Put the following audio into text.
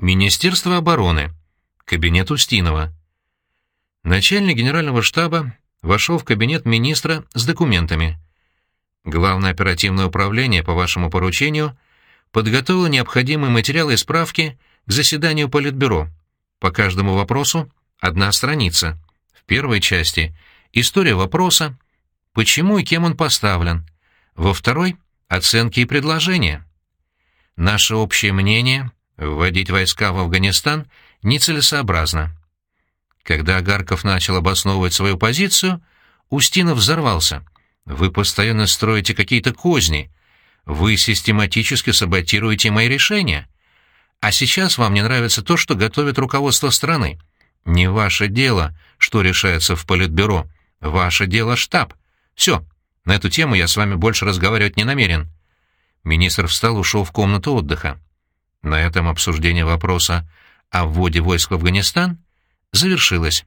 Министерство обороны. Кабинет Устинова. Начальник генерального штаба вошел в кабинет министра с документами. Главное оперативное управление по вашему поручению подготовило необходимые материалы и справки к заседанию Политбюро. По каждому вопросу одна страница. В первой части — история вопроса, почему и кем он поставлен. Во второй — оценки и предложения. Наше общее мнение — вводить войска в Афганистан нецелесообразно. Когда Агарков начал обосновывать свою позицию, Устинов взорвался. «Вы постоянно строите какие-то козни. Вы систематически саботируете мои решения. А сейчас вам не нравится то, что готовит руководство страны. Не ваше дело, что решается в Политбюро. Ваше дело штаб. Все, на эту тему я с вами больше разговаривать не намерен». Министр встал ушел в комнату отдыха. На этом обсуждение вопроса о вводе войск в Афганистан завершилось.